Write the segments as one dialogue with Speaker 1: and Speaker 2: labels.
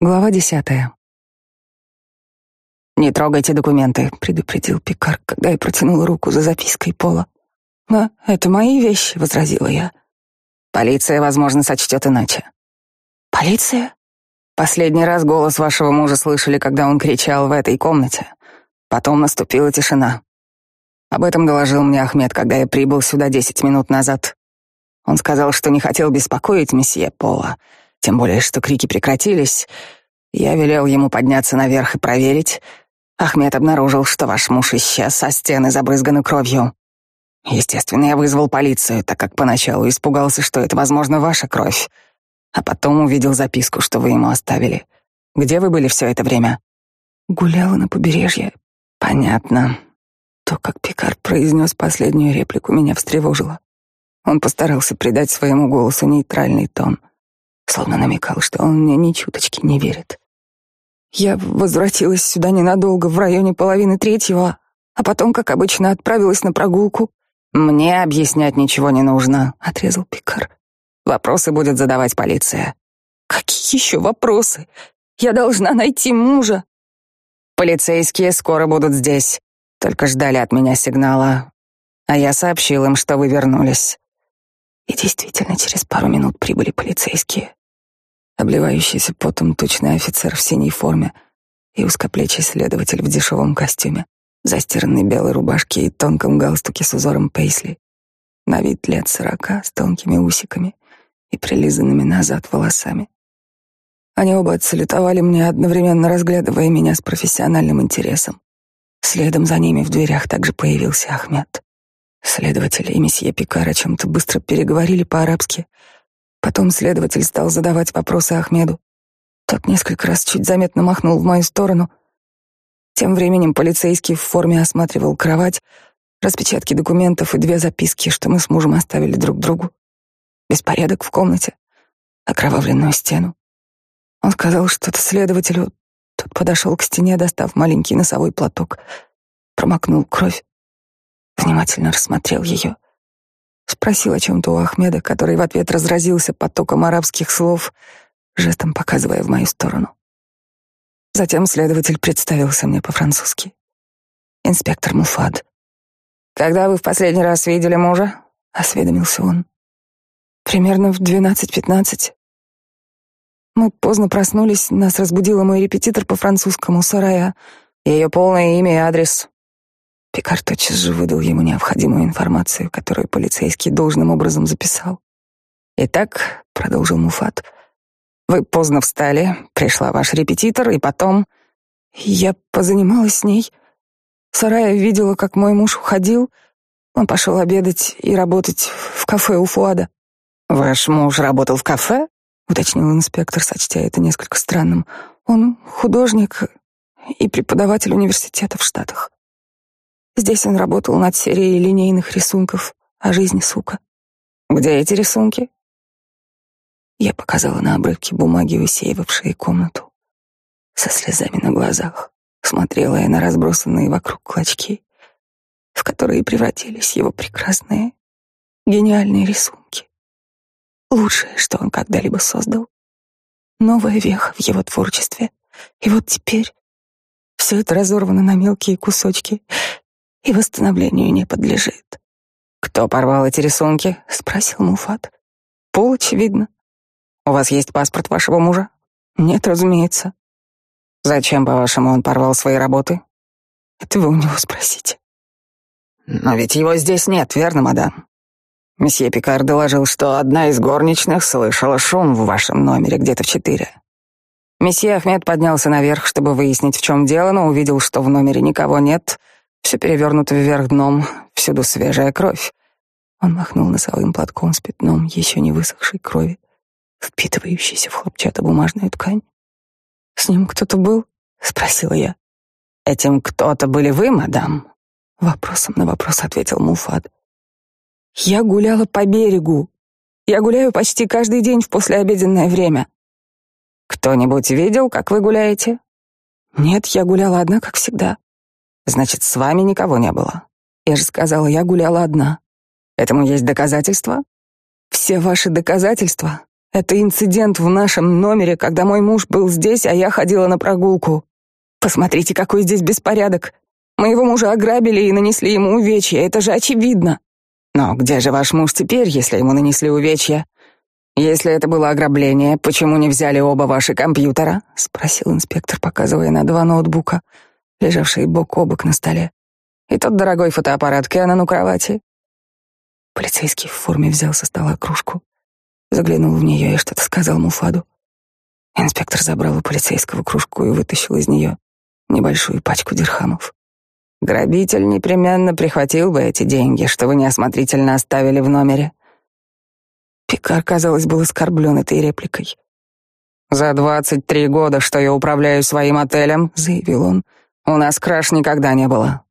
Speaker 1: Глава десятая. «Не трогайте документы», — предупредил Пикар, когда я протянула руку за запиской Пола. «Но это мои вещи», — возразила я. «Полиция, возможно, сочтет иначе». «Полиция?» Последний раз голос вашего мужа слышали, когда он кричал в этой комнате. Потом наступила тишина. Об этом доложил мне Ахмед, когда я прибыл сюда десять минут назад. Он сказал, что не хотел беспокоить месье Пола, тем более, что крики прекратились. Я велел ему подняться наверх и проверить. Ахмед обнаружил, что ваш муж исчез, со стены забрызганы кровью. Естественно, я вызвал полицию, так как поначалу испугался, что это, возможно, ваша кровь. А потом увидел записку, что вы ему оставили. Где вы были все это время? Гуляла на побережье. Понятно. То, как Пикар произнес последнюю реплику, меня встревожило. Он постарался придать своему голосу нейтральный тон словно намекал, что он мне ни чуточки не верит. Я возвратилась сюда ненадолго, в районе половины третьего, а потом, как обычно, отправилась на прогулку. «Мне объяснять ничего не нужно», — отрезал Пикар. «Вопросы будет задавать полиция». «Какие еще вопросы? Я должна найти мужа». «Полицейские скоро будут здесь. Только ждали от меня сигнала. А я сообщил им, что вы вернулись». И действительно, через пару минут прибыли полицейские обливающийся потом тучный офицер в синей форме и узкоплечий следователь в дешевом костюме, застиранной белой рубашке и тонком галстуке с узором пейсли, на вид лет сорока, с тонкими усиками и прилизанными назад волосами. Они оба отсалютовали мне, одновременно разглядывая меня с профессиональным интересом. Следом за ними в дверях также появился Ахмед. Следователь и месье Пикар о чем-то быстро переговорили по-арабски — Потом следователь стал задавать вопросы Ахмеду. Тот несколько раз чуть заметно махнул в мою сторону. Тем временем полицейский в форме осматривал кровать, распечатки документов и две записки, что мы с мужем оставили друг другу. Беспорядок в комнате, окровавленную стену. Он сказал что-то следователю. Тот подошел к стене, достав маленький носовой платок, промокнул кровь, внимательно рассмотрел ее — Спросил о чем-то у Ахмеда, который в ответ разразился потоком арабских слов, жестом показывая в мою сторону. Затем следователь представился мне по-французски. Инспектор Муфад. «Когда вы в последний раз видели мужа?» — осведомился он. «Примерно в двенадцать-пятнадцать. Мы поздно проснулись, нас разбудила мой репетитор по французскому Сарая. Ее полное имя и адрес. Пикар тотчас же выдал ему необходимую информацию, которую полицейский должным образом записал. «Итак», — продолжил Муфат, — «вы поздно встали, пришла ваш репетитор, и потом...» «Я позанималась с ней. Сарая видела, как мой муж уходил. Он пошел обедать и работать в кафе у Фуада». «Ваш муж работал в кафе?» — уточнил инспектор, сочтя это несколько странным. «Он художник и преподаватель университета в Штатах». Здесь он работал над серией линейных рисунков о жизни сука. Где эти рисунки? Я показала на обрывки бумаги, усеивавшие комнату. Со слезами на глазах смотрела я на разбросанные вокруг клочки, в которые превратились его прекрасные, гениальные рисунки. Лучшее, что он когда-либо создал. Новая веха в его творчестве. И вот теперь все это разорвано на мелкие кусочки, и восстановлению не подлежит. «Кто порвал эти рисунки?» — спросил Муфат. «Пол, очевидно. У вас есть паспорт вашего мужа?» «Нет, разумеется». «Зачем, по-вашему, он порвал свои работы?» «Это вы у него спросите». «Но ведь его здесь нет, верно, мадам?» Месье Пикар доложил, что одна из горничных слышала шум в вашем номере где-то в четыре. Месье Ахмед поднялся наверх, чтобы выяснить, в чем дело, но увидел, что в номере никого нет, все перевернуто вверх дном, всюду свежая кровь. Он махнул носовым платком с пятном еще не высохшей крови, впитывающейся в хлопчатобумажную ткань. «С ним кто-то был?» — спросила я. «Этим кто-то были вы, мадам?» Вопросом на вопрос ответил Муфад. «Я гуляла по берегу. Я гуляю почти каждый день в послеобеденное время». «Кто-нибудь видел, как вы гуляете?» «Нет, я гуляла одна, как всегда». Значит, с вами никого не было. Я же сказала, я гуляла одна. Этому есть доказательства? Все ваши доказательства — Это инцидент в нашем номере, когда мой муж был здесь, а я ходила на прогулку. Посмотрите, какой здесь беспорядок. Моего мужа ограбили и нанесли ему увечья, это же очевидно. Но где же ваш муж теперь, если ему нанесли увечья? Если это было ограбление, почему не взяли оба ваши компьютера? спросил инспектор, показывая на два ноутбука, лежавшие бок о бок на столе. И тот дорогой фотоаппарат Кэнон у кровати. Полицейский в форме взял со стола кружку, заглянул в нее и что-то сказал Муфаду. Инспектор забрал у полицейского кружку и вытащил из нее небольшую пачку дирхамов. Грабитель непременно прихватил бы эти деньги, что вы неосмотрительно оставили в номере. Пикар, казалось, был оскорблен этой репликой. «За двадцать три года, что я управляю своим отелем», — заявил он, — «у нас краж никогда не было».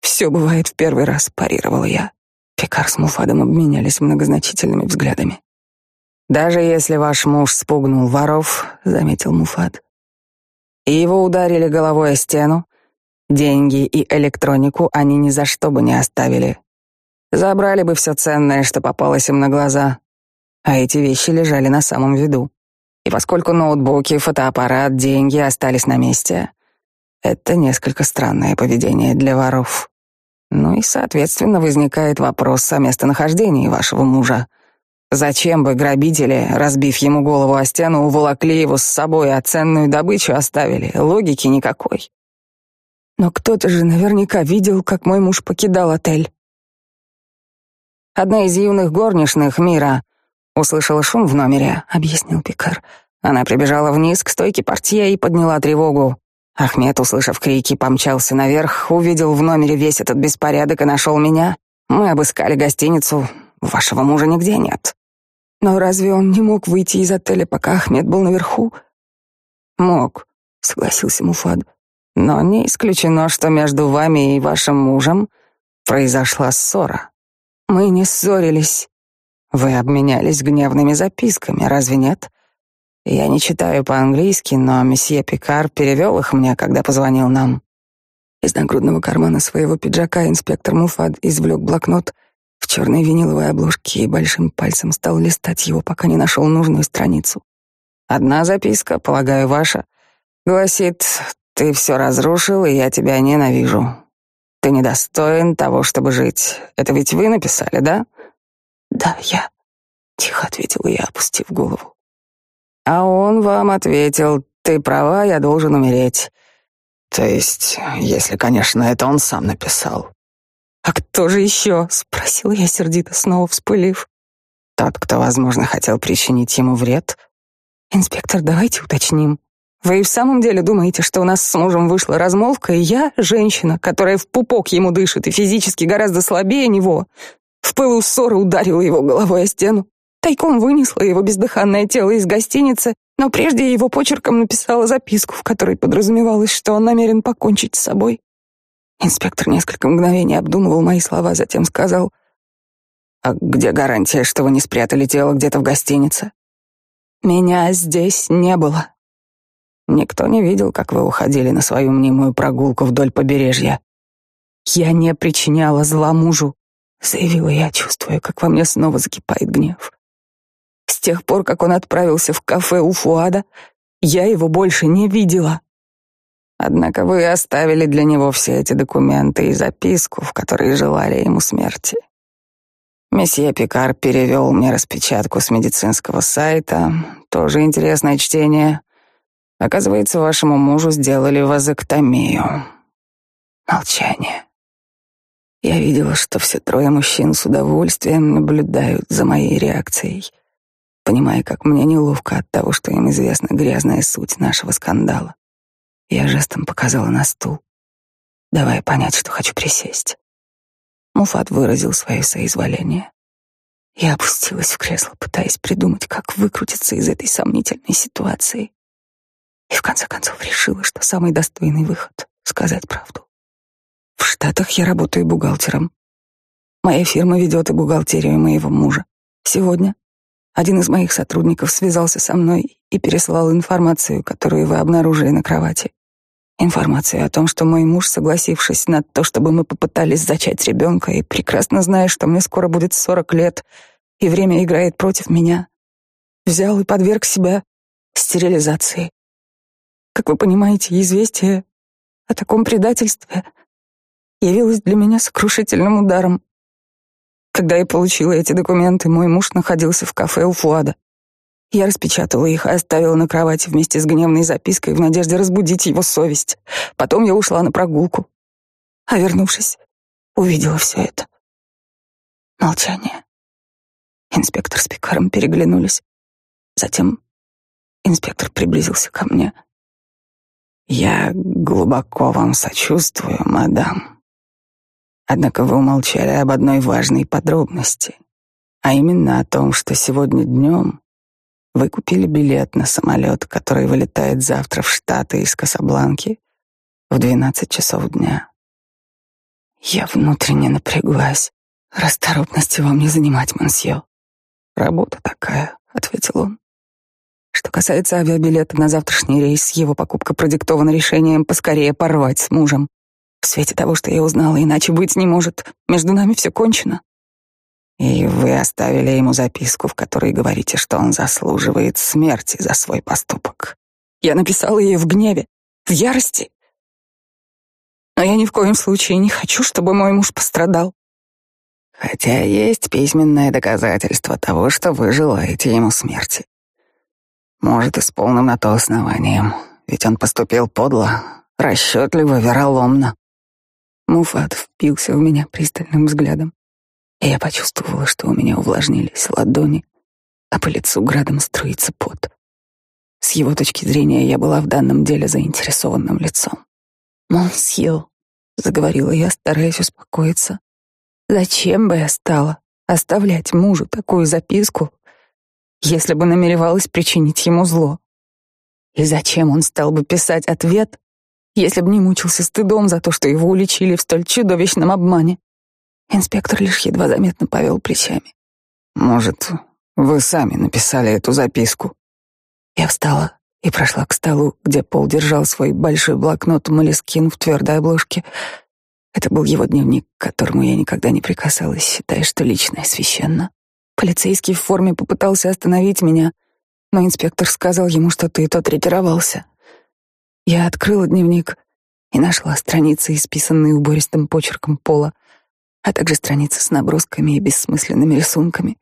Speaker 1: «Все бывает в первый раз», — парировала я. Пикар с Муфадом обменялись многозначительными взглядами. «Даже если ваш муж спугнул воров», — заметил Муфад, «и его ударили головой о стену, деньги и электронику они ни за что бы не оставили. Забрали бы все ценное, что попалось им на глаза, а эти вещи лежали на самом виду. И поскольку ноутбуки, фотоаппарат, деньги остались на месте, это несколько странное поведение для воров. Ну и, соответственно, возникает вопрос о местонахождении вашего мужа. Зачем бы грабители, разбив ему голову о стену, уволокли его с собой, а ценную добычу оставили? Логики никакой. Но кто-то же наверняка видел, как мой муж покидал отель. Одна из юных горничных мира услышала шум в номере, объяснил Пикар. Она прибежала вниз к стойке портье и подняла тревогу. Ахмед, услышав крики, помчался наверх, увидел в номере весь этот беспорядок и нашел меня. Мы обыскали гостиницу. Вашего мужа нигде нет. Но разве он не мог выйти из отеля, пока Ахмед был наверху? Мог, согласился Муфад. Но не исключено, что между вами и вашим мужем произошла ссора. Мы не ссорились. Вы обменялись гневными записками, разве нет? Я не читаю по-английски, но месье Пикар перевел их мне, когда позвонил нам. Из нагрудного кармана своего пиджака инспектор Муфад извлек блокнот — в черной виниловой обложке и большим пальцем стал листать его, пока не нашел нужную страницу. Одна записка, полагаю, ваша, гласит «Ты все разрушил, и я тебя ненавижу. Ты недостоин того, чтобы жить. Это ведь вы написали, да?» «Да, я», — тихо ответила я, опустив голову. А он вам ответил «Ты права, я должен умереть». То есть, если, конечно, это он сам написал. «А кто же еще?» — спросила я сердито, снова вспылив. «Тот, кто, возможно, хотел причинить ему вред?» «Инспектор, давайте уточним. Вы и в самом деле думаете, что у нас с мужем вышла размолвка, и я, женщина, которая в пупок ему дышит и физически гораздо слабее него, в пылу ссоры ударила его головой о стену, тайком вынесла его бездыханное тело из гостиницы, но прежде его почерком написала записку, в которой подразумевалось, что он намерен покончить с собой. Инспектор несколько мгновений обдумывал мои слова, затем сказал, «А где гарантия, что вы не спрятали тело где-то в гостинице?» «Меня здесь не было». «Никто не видел, как вы уходили на свою мнимую прогулку вдоль побережья». «Я не причиняла зла мужу», — заявила я, чувствуя, как во мне снова закипает гнев. С тех пор, как он отправился в кафе у Фуада, я его больше не видела. Однако вы оставили для него все эти документы и записку, в которой желали ему смерти. Месье Пикар перевел мне распечатку с медицинского сайта. Тоже интересное чтение. Оказывается, вашему мужу сделали вазоктомию. Молчание. Я видела, что все трое мужчин с удовольствием наблюдают за моей реакцией, понимая, как мне неловко от того, что им известна грязная суть нашего скандала. Я жестом показала на стул, давая понять, что хочу присесть. Муфат выразил свое соизволение. Я опустилась в кресло, пытаясь придумать, как выкрутиться из этой сомнительной ситуации. И в конце концов решила, что самый достойный выход — сказать правду. В Штатах я работаю бухгалтером. Моя фирма ведет и бухгалтерию моего мужа. Сегодня один из моих сотрудников связался со мной и переслал информацию, которую вы обнаружили на кровати. Информацию о том, что мой муж, согласившись на то, чтобы мы попытались зачать ребенка, и прекрасно зная, что мне скоро будет сорок лет, и время играет против меня, взял и подверг себя стерилизации. Как вы понимаете, известие о таком предательстве явилось для меня сокрушительным ударом. Когда я получила эти документы, мой муж находился в кафе у Фуада. Я распечатала их и оставила на кровати вместе с гневной запиской в надежде разбудить его совесть. Потом я ушла на прогулку. А вернувшись, увидела все это. Молчание. Инспектор с Пикаром переглянулись. Затем инспектор приблизился ко мне. «Я глубоко вам сочувствую, мадам. Однако вы умолчали об одной важной подробности, а именно о том, что сегодня днем вы купили билет на самолет, который вылетает завтра в Штаты из Касабланки в 12 часов дня. Я внутренне напряглась. Расторопности вам не занимать, мансье. Работа такая, ответил он. Что касается авиабилета на завтрашний рейс, его покупка продиктована решением поскорее порвать с мужем. В свете того, что я узнала, иначе быть не может. Между нами все кончено. И вы оставили ему записку, в которой говорите, что он заслуживает смерти за свой поступок. Я написала ее в гневе, в ярости. Но я ни в коем случае не хочу, чтобы мой муж пострадал. Хотя есть письменное доказательство того, что вы желаете ему смерти. Может, и с полным на то основанием, ведь он поступил подло, расчетливо, вероломно. Муфат впился в меня пристальным взглядом и я почувствовала, что у меня увлажнились ладони, а по лицу градом струится пот. С его точки зрения я была в данном деле заинтересованным лицом. «Монсье», — заговорила я, стараясь успокоиться, «зачем бы я стала оставлять мужу такую записку, если бы намеревалась причинить ему зло? И зачем он стал бы писать ответ, если бы не мучился стыдом за то, что его уличили в столь чудовищном обмане? Инспектор лишь едва заметно повел плечами. «Может, вы сами написали эту записку?» Я встала и прошла к столу, где Пол держал свой большой блокнот Малискин в твердой обложке. Это был его дневник, к которому я никогда не прикасалась, считая, что личное священно. Полицейский в форме попытался остановить меня, но инспектор сказал ему, что ты тот ретировался. Я открыла дневник и нашла страницы, исписанные убористым почерком Пола — а также страницы с набросками и бессмысленными рисунками,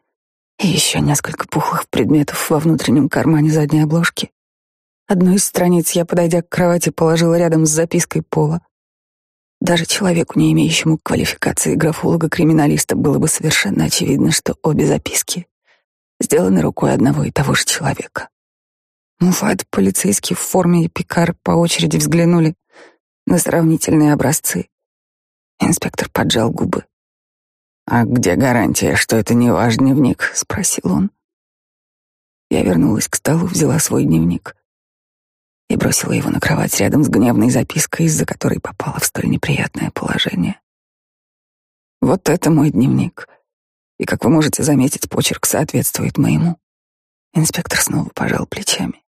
Speaker 1: и еще несколько пухлых предметов во внутреннем кармане задней обложки. Одну из страниц я, подойдя к кровати, положила рядом с запиской Пола. Даже человеку, не имеющему квалификации графолога-криминалиста, было бы совершенно очевидно, что обе записки сделаны рукой одного и того же человека. Муфат, полицейский в форме и Пикар по очереди взглянули на сравнительные образцы. Инспектор поджал губы. «А где гарантия, что это не ваш дневник?» — спросил он. Я вернулась к столу, взяла свой дневник и бросила его на кровать рядом с гневной запиской, из-за которой попала в столь неприятное положение. Вот это мой дневник. И, как вы можете заметить, почерк соответствует моему. Инспектор снова пожал плечами.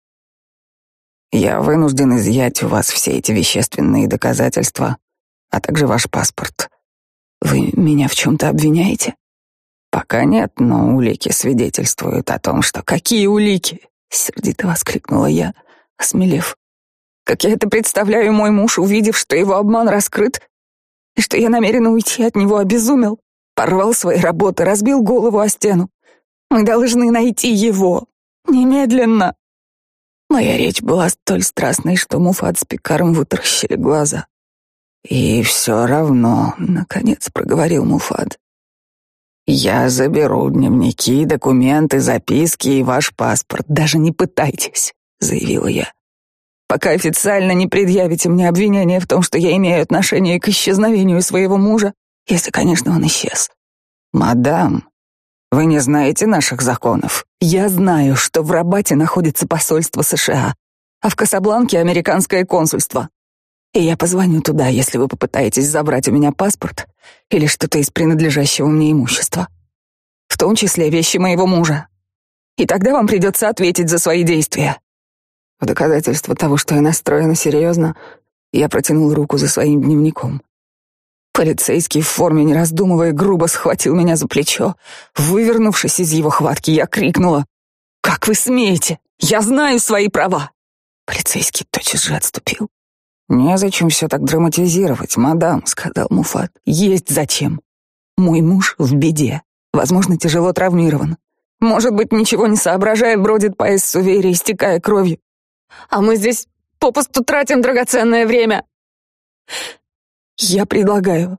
Speaker 1: Я вынужден изъять у вас все эти вещественные доказательства а также ваш паспорт. Вы меня в чем-то обвиняете? Пока нет, но улики свидетельствуют о том, что какие улики? Сердито воскликнула я, осмелев. Как я это представляю, мой муж, увидев, что его обман раскрыт, и что я намерена уйти от него, обезумел, порвал свои работы, разбил голову о стену. Мы должны найти его. Немедленно. Моя речь была столь страстной, что Муфат с Пикаром вытаращили глаза. «И все равно», — наконец проговорил Муфад. «Я заберу дневники, документы, записки и ваш паспорт. Даже не пытайтесь», — заявила я. «Пока официально не предъявите мне обвинение в том, что я имею отношение к исчезновению своего мужа, если, конечно, он исчез». «Мадам, вы не знаете наших законов. Я знаю, что в Рабате находится посольство США, а в Касабланке — американское консульство. И я позвоню туда, если вы попытаетесь забрать у меня паспорт или что-то из принадлежащего мне имущества. В том числе вещи моего мужа. И тогда вам придется ответить за свои действия. В доказательство того, что я настроена серьезно, я протянул руку за своим дневником. Полицейский в форме, не раздумывая, грубо схватил меня за плечо. Вывернувшись из его хватки, я крикнула. Как вы смеете? Я знаю свои права. Полицейский тотчас же отступил. «Незачем все так драматизировать, мадам», — сказал Муфат. «Есть зачем. Мой муж в беде, возможно, тяжело травмирован. Может быть, ничего не соображая, бродит по Эссувере, истекая кровью. А мы здесь попусту тратим драгоценное время. Я предлагаю,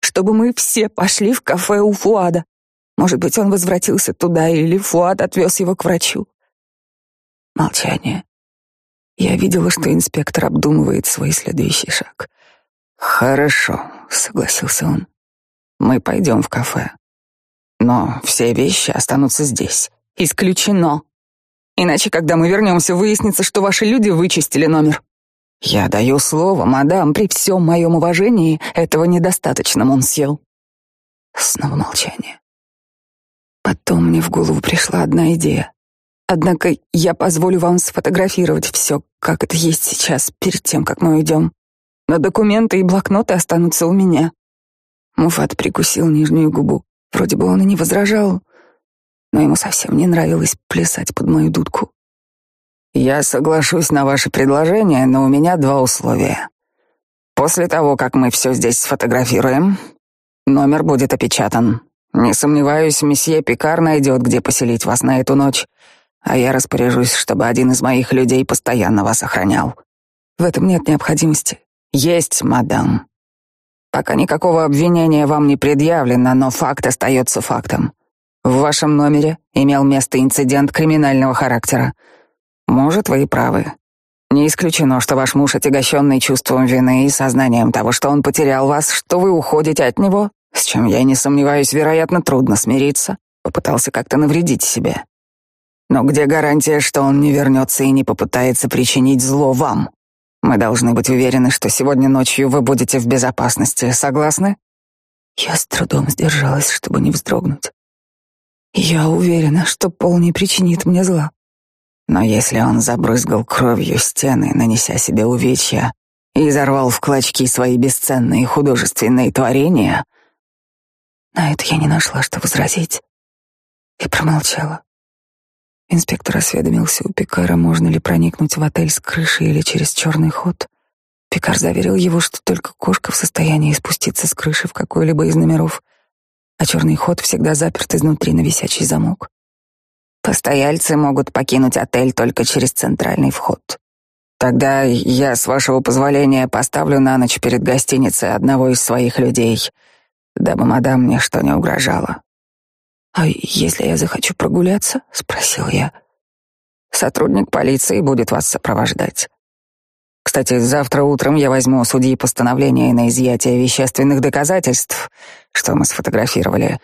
Speaker 1: чтобы мы все пошли в кафе у Фуада. Может быть, он возвратился туда, или Фуад отвез его к врачу. Молчание. Я видела, что инспектор обдумывает свой следующий шаг. «Хорошо», — согласился он. «Мы пойдем в кафе. Но все вещи останутся здесь. Исключено. Иначе, когда мы вернемся, выяснится, что ваши люди вычистили номер. Я даю слово, мадам, при всем моем уважении этого недостаточно, Монсьел. Снова молчание. Потом мне в голову пришла одна идея. Однако я позволю вам сфотографировать все, как это есть сейчас, перед тем, как мы уйдем. Но документы и блокноты останутся у меня. Муфат прикусил нижнюю губу. Вроде бы он и не возражал, но ему совсем не нравилось плясать под мою дудку. «Я соглашусь на ваше предложение, но у меня два условия. После того, как мы все здесь сфотографируем, номер будет опечатан. Не сомневаюсь, месье Пикар найдет, где поселить вас на эту ночь, а я распоряжусь, чтобы один из моих людей постоянно вас охранял. В этом нет необходимости. Есть, мадам. Пока никакого обвинения вам не предъявлено, но факт остается фактом. В вашем номере имел место инцидент криминального характера. Может, вы и правы. Не исключено, что ваш муж, отягощенный чувством вины и сознанием того, что он потерял вас, что вы уходите от него, с чем я не сомневаюсь, вероятно, трудно смириться, попытался как-то навредить себе. Но где гарантия, что он не вернется и не попытается причинить зло вам? Мы должны быть уверены, что сегодня ночью вы будете в безопасности. Согласны? Я с трудом сдержалась, чтобы не вздрогнуть. Я уверена, что Пол не причинит мне зла. Но если он забрызгал кровью стены, нанеся себе увечья, и изорвал в клочки свои бесценные художественные творения, на это я не нашла, что возразить, и промолчала. Инспектор осведомился у Пикара, можно ли проникнуть в отель с крыши или через черный ход. Пикар заверил его, что только кошка в состоянии спуститься с крыши в какой-либо из номеров, а черный ход всегда заперт изнутри на висячий замок. Постояльцы могут покинуть отель только через центральный вход. Тогда я, с вашего позволения, поставлю на ночь перед гостиницей одного из своих людей, дабы мадам мне что не угрожало. «А если я захочу прогуляться?» — спросил я. «Сотрудник полиции будет вас сопровождать. Кстати, завтра утром я возьму у судьи постановление на изъятие вещественных доказательств, что мы сфотографировали,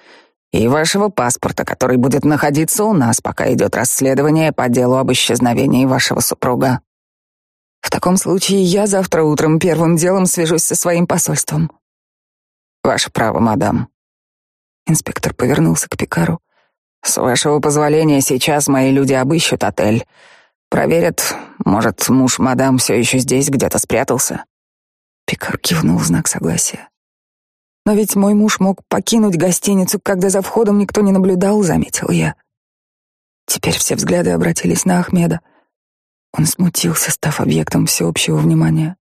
Speaker 1: и вашего паспорта, который будет находиться у нас, пока идет расследование по делу об исчезновении вашего супруга. В таком случае я завтра утром первым делом свяжусь со своим посольством. Ваше право, мадам. Инспектор повернулся к Пикару. «С вашего позволения, сейчас мои люди обыщут отель. Проверят, может, муж мадам все еще здесь, где-то спрятался». Пикар кивнул в знак согласия. «Но ведь мой муж мог покинуть гостиницу, когда за входом никто не наблюдал», — заметил я. Теперь все взгляды обратились на Ахмеда. Он смутился, став объектом всеобщего внимания.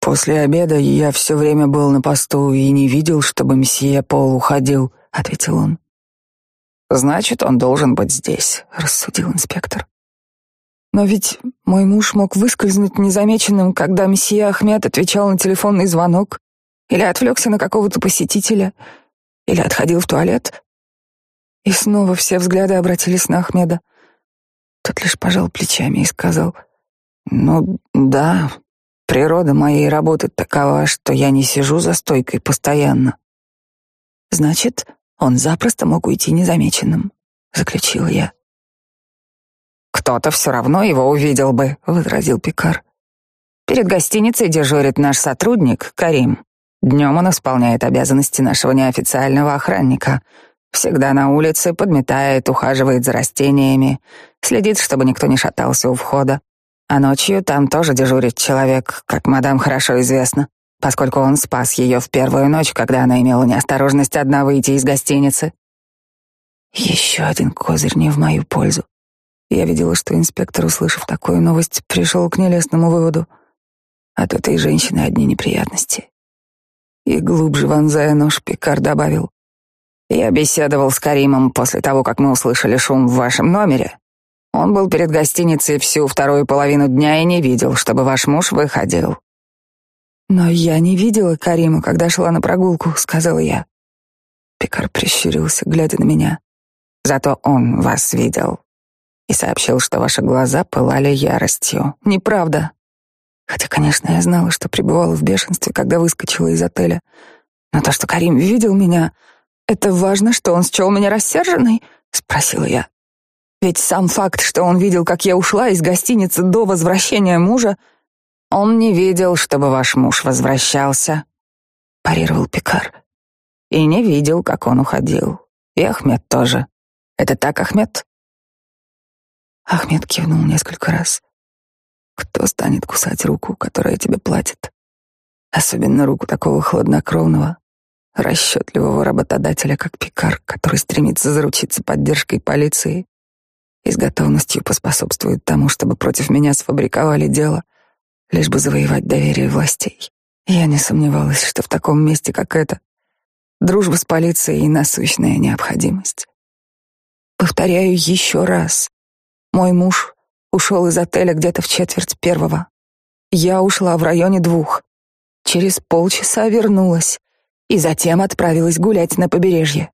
Speaker 1: «После обеда я все время был на посту и не видел, чтобы месье Пол уходил», — ответил он. «Значит, он должен быть здесь», — рассудил инспектор. «Но ведь мой муж мог выскользнуть незамеченным, когда месье Ахмед отвечал на телефонный звонок, или отвлекся на какого-то посетителя, или отходил в туалет». И снова все взгляды обратились на Ахмеда. Тот лишь пожал плечами и сказал, «Ну да, Природа моей работы такова, что я не сижу за стойкой постоянно. Значит, он запросто мог уйти незамеченным, заключил я. Кто-то все равно его увидел бы, возразил Пикар. Перед гостиницей дежурит наш сотрудник Карим. Днем он исполняет обязанности нашего неофициального охранника. Всегда на улице, подметает, ухаживает за растениями, следит, чтобы никто не шатался у входа. А ночью там тоже дежурит человек, как мадам хорошо известно, поскольку он спас ее в первую ночь, когда она имела неосторожность одна выйти из гостиницы. Еще один козырь не в мою пользу. Я видела, что инспектор, услышав такую новость, пришел к нелестному выводу. От этой женщины одни неприятности. И глубже вонзая нож, Пикар добавил. «Я беседовал с Каримом после того, как мы услышали шум в вашем номере. Он был перед гостиницей всю вторую половину дня и не видел, чтобы ваш муж выходил». «Но я не видела Карима, когда шла на прогулку», — сказала я. Пикар прищурился, глядя на меня. «Зато он вас видел и сообщил, что ваши глаза пылали яростью. Неправда. Хотя, конечно, я знала, что пребывала в бешенстве, когда выскочила из отеля. Но то, что Карим видел меня, это важно, что он счел меня рассерженной?» — спросила я. Ведь сам факт, что он видел, как я ушла из гостиницы до возвращения мужа, он не видел, чтобы ваш муж возвращался, парировал Пикар. И не видел, как он уходил. И Ахмед тоже. Это так, Ахмед? Ахмед кивнул несколько раз. Кто станет кусать руку, которая тебе платит? Особенно руку такого хладнокровного, расчетливого работодателя, как Пикар, который стремится заручиться поддержкой полиции и с готовностью поспособствует тому, чтобы против меня сфабриковали дело, лишь бы завоевать доверие властей. Я не сомневалась, что в таком месте, как это, дружба с полицией — насущная необходимость. Повторяю еще раз. Мой муж ушел из отеля где-то в четверть первого. Я ушла в районе двух. Через полчаса вернулась и затем отправилась гулять на побережье.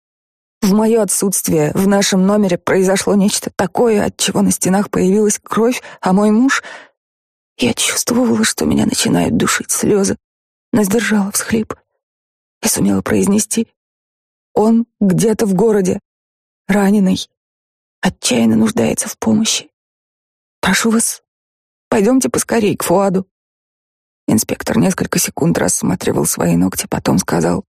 Speaker 1: В мое отсутствие в нашем номере произошло нечто такое, от чего на стенах появилась кровь, а мой муж... Я чувствовала, что меня начинают душить слезы, но сдержала всхлип и сумела произнести. Он где-то в городе, раненый, отчаянно нуждается в помощи. Прошу вас, пойдемте поскорей к Фуаду. Инспектор несколько секунд рассматривал свои ногти, потом сказал.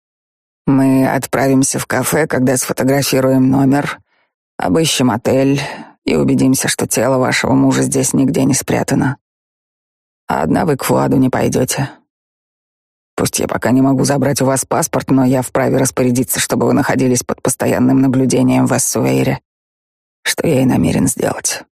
Speaker 1: Мы отправимся в кафе, когда сфотографируем номер, обыщем отель и убедимся, что тело вашего мужа здесь нигде не спрятано. А одна вы к Фуаду не пойдете. Пусть я пока не могу забрать у вас паспорт, но я вправе распорядиться, чтобы вы находились под постоянным наблюдением в Эссуэйре, что я и намерен сделать.